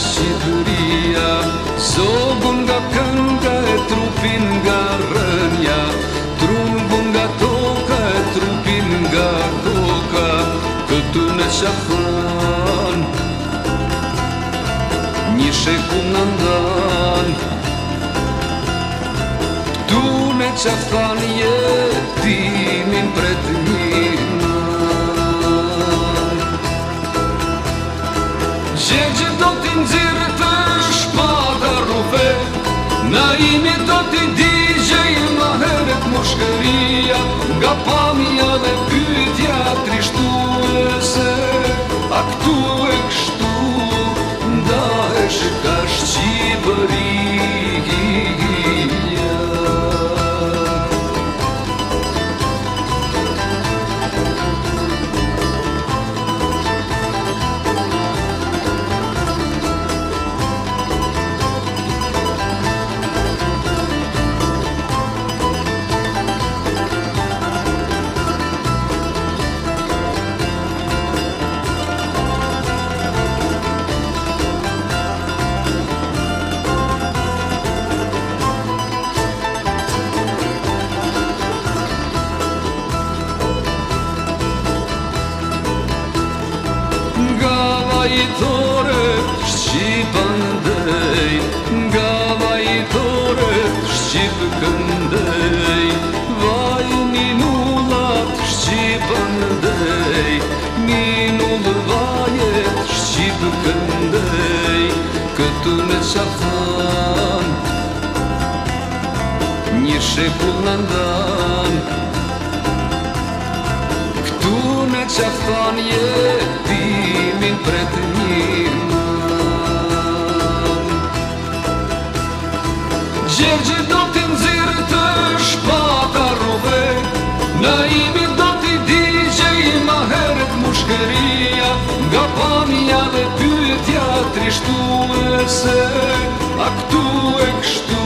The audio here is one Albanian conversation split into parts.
Shqipëria Zogun nga kënka e trupin nga rënja Trumbun nga toka e trupin nga koka Këtu në shafan Një sheku në ndan Këtu në shafan jetimin pre Mami ja dhe pyetja trishtur Gavajtore Shqipën shqipë ndëj Gavajtore të shqipë këndëj Vaj minu latë të shqipë vajet të shqipë këndëj Këtu me qa than Një shepur në ndan Këtu me qa than Në imi do t'i di që i maheret mushkeria Nga pamija dhe pyetja trishtu e se A këtu e kështu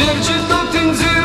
结局都天知。